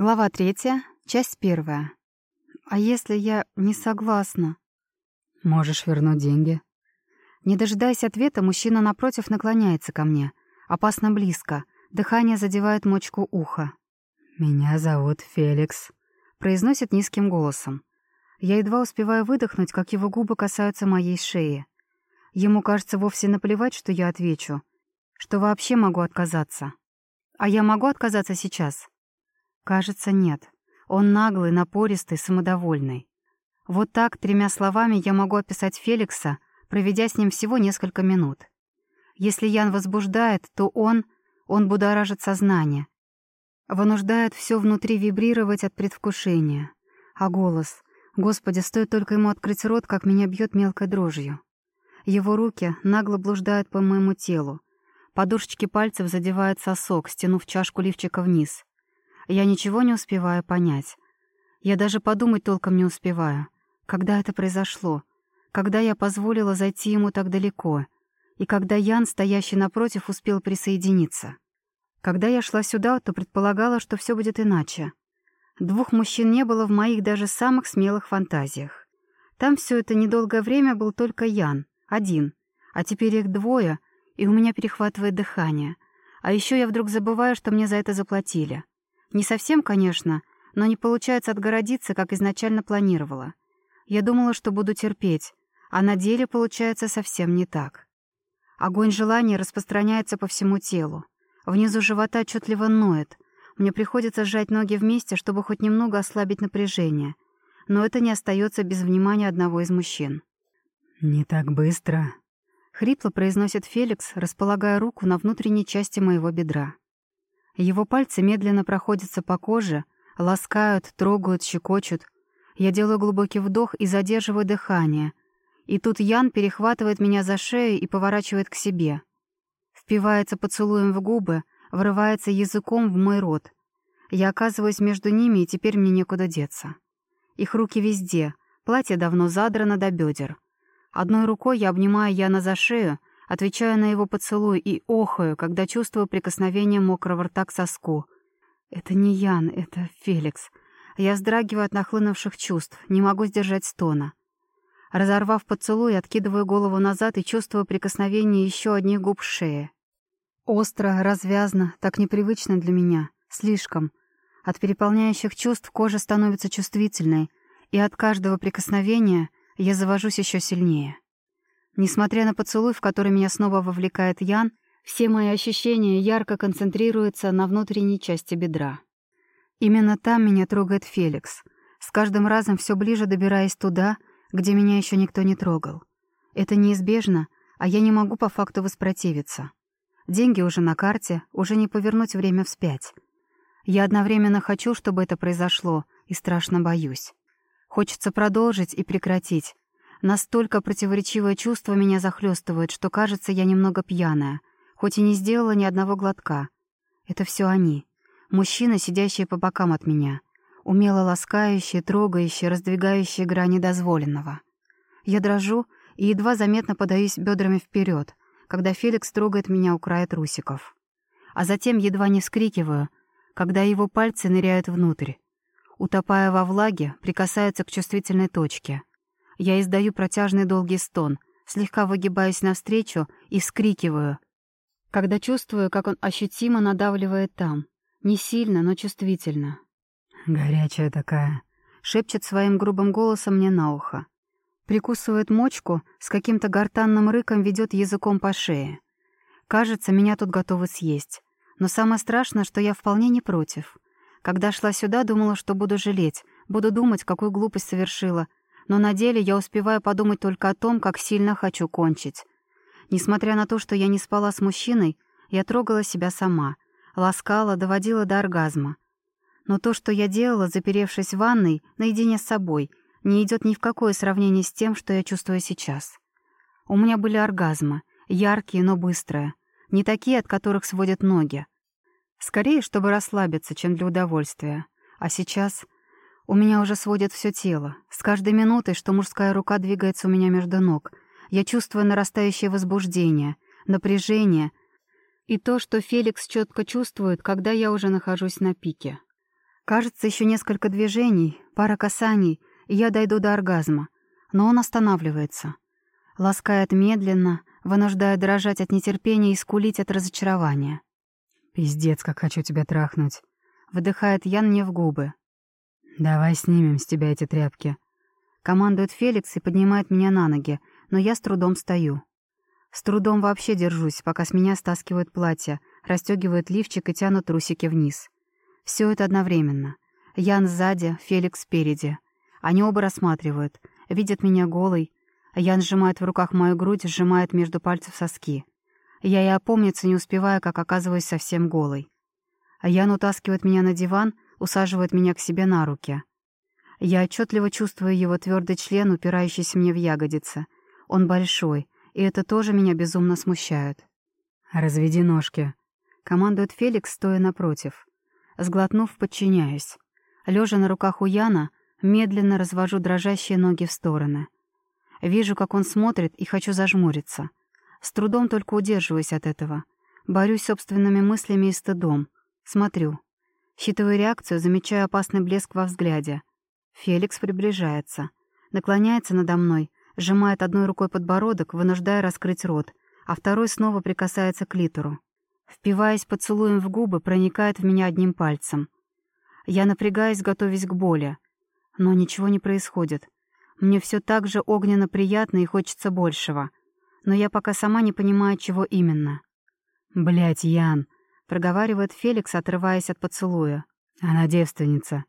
Глава третья, часть первая. А если я не согласна? Можешь вернуть деньги. Не дожидаясь ответа, мужчина напротив наклоняется ко мне. Опасно близко. Дыхание задевает мочку уха. «Меня зовут Феликс», — произносит низким голосом. Я едва успеваю выдохнуть, как его губы касаются моей шеи. Ему кажется вовсе наплевать, что я отвечу. Что вообще могу отказаться. А я могу отказаться сейчас? Кажется, нет. Он наглый, напористый, самодовольный. Вот так, тремя словами, я могу описать Феликса, проведя с ним всего несколько минут. Если Ян возбуждает, то он, он будоражит сознание. Вынуждает все внутри вибрировать от предвкушения. А голос... Господи, стоит только ему открыть рот, как меня бьет мелкой дрожью. Его руки нагло блуждают по моему телу. Подушечки пальцев задевают сосок, стянув чашку лифчика вниз. Я ничего не успеваю понять. Я даже подумать толком не успеваю. Когда это произошло? Когда я позволила зайти ему так далеко? И когда Ян, стоящий напротив, успел присоединиться? Когда я шла сюда, то предполагала, что все будет иначе. Двух мужчин не было в моих даже самых смелых фантазиях. Там все это недолгое время был только Ян, один. А теперь их двое, и у меня перехватывает дыхание. А еще я вдруг забываю, что мне за это заплатили. Не совсем, конечно, но не получается отгородиться, как изначально планировала. Я думала, что буду терпеть, а на деле получается совсем не так. Огонь желания распространяется по всему телу. Внизу живота отчетливо ноет. Мне приходится сжать ноги вместе, чтобы хоть немного ослабить напряжение. Но это не остается без внимания одного из мужчин. «Не так быстро», — хрипло произносит Феликс, располагая руку на внутренней части моего бедра. Его пальцы медленно проходятся по коже, ласкают, трогают, щекочут. Я делаю глубокий вдох и задерживаю дыхание. И тут Ян перехватывает меня за шею и поворачивает к себе. Впивается поцелуем в губы, врывается языком в мой рот. Я оказываюсь между ними, и теперь мне некуда деться. Их руки везде, платье давно задрано до бедер. Одной рукой я обнимаю Яна за шею, Отвечаю на его поцелуй и охаю, когда чувствую прикосновение мокрого рта к соску. Это не Ян, это Феликс. Я вздрагиваю от нахлынувших чувств, не могу сдержать стона. Разорвав поцелуй, откидываю голову назад и чувствую прикосновение еще одних губ шеи. Остро, развязно, так непривычно для меня. Слишком. От переполняющих чувств кожа становится чувствительной, и от каждого прикосновения я завожусь еще сильнее. Несмотря на поцелуй, в который меня снова вовлекает Ян, все мои ощущения ярко концентрируются на внутренней части бедра. Именно там меня трогает Феликс, с каждым разом все ближе добираясь туда, где меня еще никто не трогал. Это неизбежно, а я не могу по факту воспротивиться. Деньги уже на карте, уже не повернуть время вспять. Я одновременно хочу, чтобы это произошло, и страшно боюсь. Хочется продолжить и прекратить, Настолько противоречивое чувство меня захлестывает, что кажется, я немного пьяная, хоть и не сделала ни одного глотка. Это все они. Мужчины, сидящие по бокам от меня. Умело ласкающие, трогающие, раздвигающие грани дозволенного. Я дрожу и едва заметно подаюсь бедрами вперед, когда Феликс трогает меня у края трусиков. А затем едва не вскрикиваю, когда его пальцы ныряют внутрь. Утопая во влаге, прикасаются к чувствительной точке — я издаю протяжный долгий стон, слегка выгибаюсь навстречу и вскрикиваю, когда чувствую, как он ощутимо надавливает там. Не сильно, но чувствительно. «Горячая такая», — шепчет своим грубым голосом мне на ухо. Прикусывает мочку, с каким-то гортанным рыком ведет языком по шее. Кажется, меня тут готовы съесть. Но самое страшное, что я вполне не против. Когда шла сюда, думала, что буду жалеть, буду думать, какую глупость совершила, но на деле я успеваю подумать только о том, как сильно хочу кончить. Несмотря на то, что я не спала с мужчиной, я трогала себя сама, ласкала, доводила до оргазма. Но то, что я делала, заперевшись в ванной, наедине с собой, не идет ни в какое сравнение с тем, что я чувствую сейчас. У меня были оргазмы, яркие, но быстрые, не такие, от которых сводят ноги. Скорее, чтобы расслабиться, чем для удовольствия. А сейчас у меня уже сводит все тело. С каждой минутой, что мужская рука двигается у меня между ног, я чувствую нарастающее возбуждение, напряжение и то, что Феликс четко чувствует, когда я уже нахожусь на пике. Кажется, еще несколько движений, пара касаний, и я дойду до оргазма. Но он останавливается. Ласкает медленно, вынуждая дрожать от нетерпения и скулить от разочарования. «Пиздец, как хочу тебя трахнуть!» Выдыхает Ян мне в губы. «Давай снимем с тебя эти тряпки». Командует Феликс и поднимает меня на ноги, но я с трудом стою. С трудом вообще держусь, пока с меня стаскивают платье, расстегивают лифчик и тянут трусики вниз. Все это одновременно. Ян сзади, Феликс спереди. Они оба рассматривают, видят меня голой. Ян сжимает в руках мою грудь, сжимает между пальцев соски. Я и опомниться не успеваю, как оказываюсь совсем голой. Ян утаскивает меня на диван, усаживает меня к себе на руки. Я отчетливо чувствую его твердый член, упирающийся мне в ягодицы. Он большой, и это тоже меня безумно смущает. «Разведи ножки», — командует Феликс, стоя напротив. Сглотнув, подчиняюсь. Лежа на руках у Яна, медленно развожу дрожащие ноги в стороны. Вижу, как он смотрит, и хочу зажмуриться. С трудом только удерживаюсь от этого. Борюсь собственными мыслями и стыдом. Смотрю. Считываю реакцию, замечаю опасный блеск во взгляде. Феликс приближается. Наклоняется надо мной, сжимает одной рукой подбородок, вынуждая раскрыть рот, а второй снова прикасается к литеру. Впиваясь поцелуем в губы, проникает в меня одним пальцем. Я напрягаюсь, готовясь к боли. Но ничего не происходит. Мне все так же огненно приятно и хочется большего. Но я пока сама не понимаю, чего именно. Блять, Ян!» — проговаривает Феликс, отрываясь от поцелуя. «Она девственница.